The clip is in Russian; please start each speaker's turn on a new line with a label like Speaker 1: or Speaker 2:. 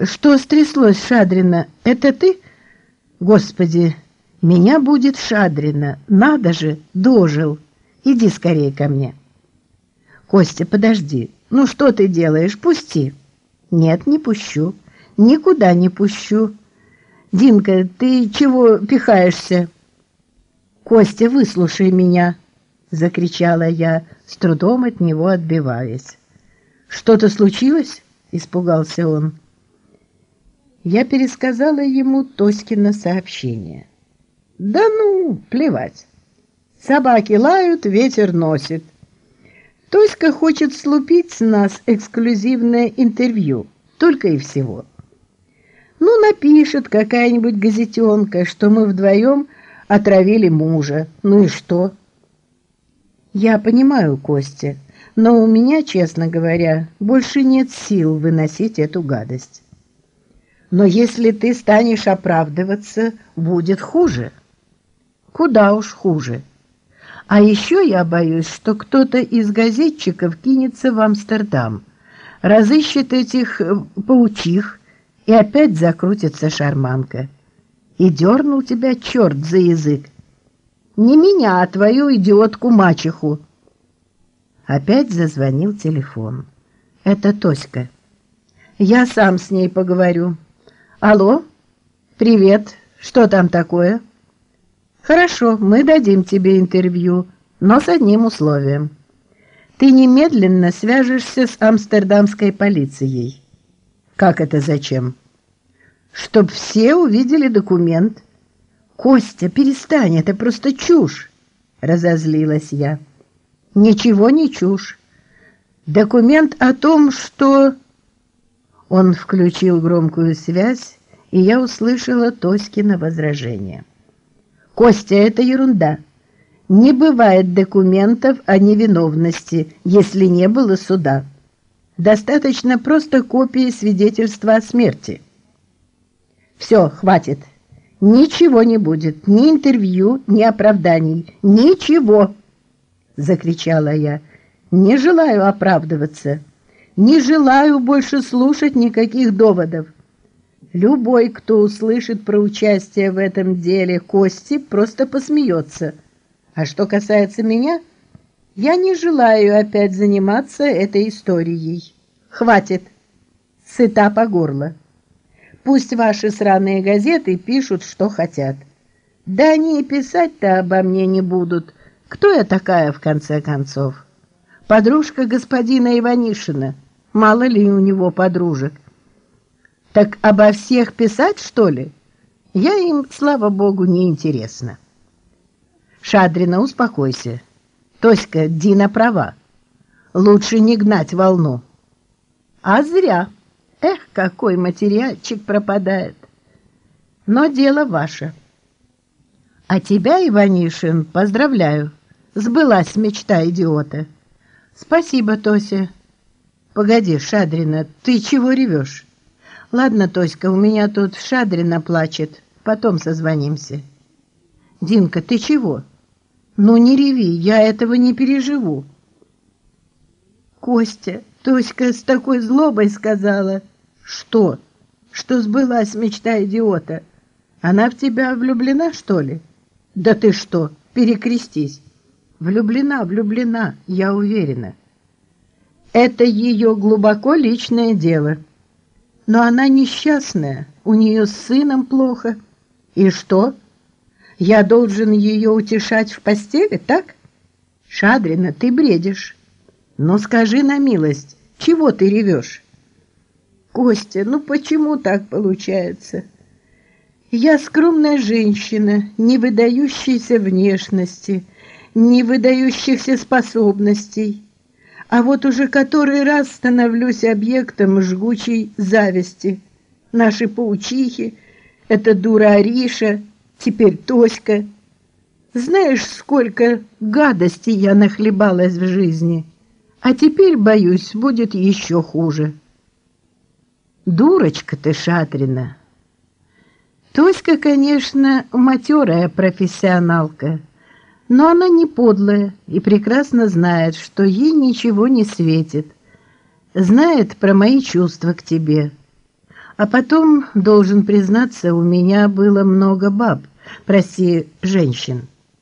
Speaker 1: Что стряслось, Шадрина? Это ты? Господи, меня будет Шадрина. Надо же, дожил. Иди скорее ко мне. Костя, подожди. Ну что ты делаешь? Пусти. Нет, не пущу. Никуда не пущу. Динка, ты чего пихаешься? Костя, выслушай меня, закричала я, с трудом от него отбиваясь. Что-то случилось? испугался он. Я пересказала ему Тоськино сообщение. Да ну, плевать. Собаки лают, ветер носит. Тоська хочет слупить с нас эксклюзивное интервью, только и всего. Ну, напишет какая-нибудь газетенка, что мы вдвоем отравили мужа. Ну и что? Я понимаю, Костя, но у меня, честно говоря, больше нет сил выносить эту гадость. Но если ты станешь оправдываться, будет хуже. Куда уж хуже. А еще я боюсь, что кто-то из газетчиков кинется в Амстердам, разыщет этих э, паучих, и опять закрутится шарманка. И дернул тебя черт за язык. Не меня, а твою идиотку-мачеху. Опять зазвонил телефон. Это Тоська. Я сам с ней поговорю. Алло? Привет. Что там такое? Хорошо, мы дадим тебе интервью, но с одним условием. Ты немедленно свяжешься с амстердамской полицией. Как это зачем? Чтоб все увидели документ. Костя, перестань, это просто чушь, разозлилась я. Ничего не чушь. Документ о том, что... Он включил громкую связь, и я услышала Тоськино возражение. «Костя, это ерунда. Не бывает документов о невиновности, если не было суда». Достаточно просто копии свидетельства о смерти. Все, хватит. Ничего не будет, ни интервью, ни оправданий, ничего, закричала я. Не желаю оправдываться, не желаю больше слушать никаких доводов. Любой, кто услышит про участие в этом деле Кости, просто посмеется. А что касается меня, я не желаю опять заниматься этой историей. Хватит. Сыта по горло. Пусть ваши сраные газеты пишут, что хотят. Да они и писать-то обо мне не будут. Кто я такая, в конце концов? Подружка господина Иванишина. Мало ли у него подружек. Так обо всех писать, что ли? Я им, слава богу, не интересна. Шадрина, успокойся. Тоська, Дина права. Лучше не гнать волну. А зря. Эх, какой материальчик пропадает. Но дело ваше. А тебя, Иванишин, поздравляю. Сбылась мечта идиота. Спасибо, Тося. Погоди, Шадрина, ты чего ревешь? Ладно, Тоська, у меня тут Шадрина плачет. Потом созвонимся. Динка, ты чего? Ну не реви, я этого не переживу. Костя, Тоська с такой злобой сказала. Что? Что сбылась мечта идиота? Она в тебя влюблена, что ли? Да ты что, перекрестись. Влюблена, влюблена, я уверена. Это ее глубоко личное дело. Но она несчастная, у нее с сыном плохо. И что? Я должен ее утешать в постели, так? Шадрина, ты бредишь. Но скажи на милость, чего ты ревешь? Костя, ну почему так получается? Я скромная женщина, не выдающейся внешности, не выдающихся способностей. А вот уже который раз становлюсь объектом жгучей зависти. Наши паучихи, эта дура Ариша — теперь Тоська. Знаешь, сколько гадостей я нахлебалась в жизни, а теперь, боюсь, будет еще хуже. Дурочка ты, Шатрина. Тоська, конечно, матерая профессионалка, но она не подлая и прекрасно знает, что ей ничего не светит. Знает про мои чувства к тебе. А потом, должен признаться, у меня было много баб, прости, женщин.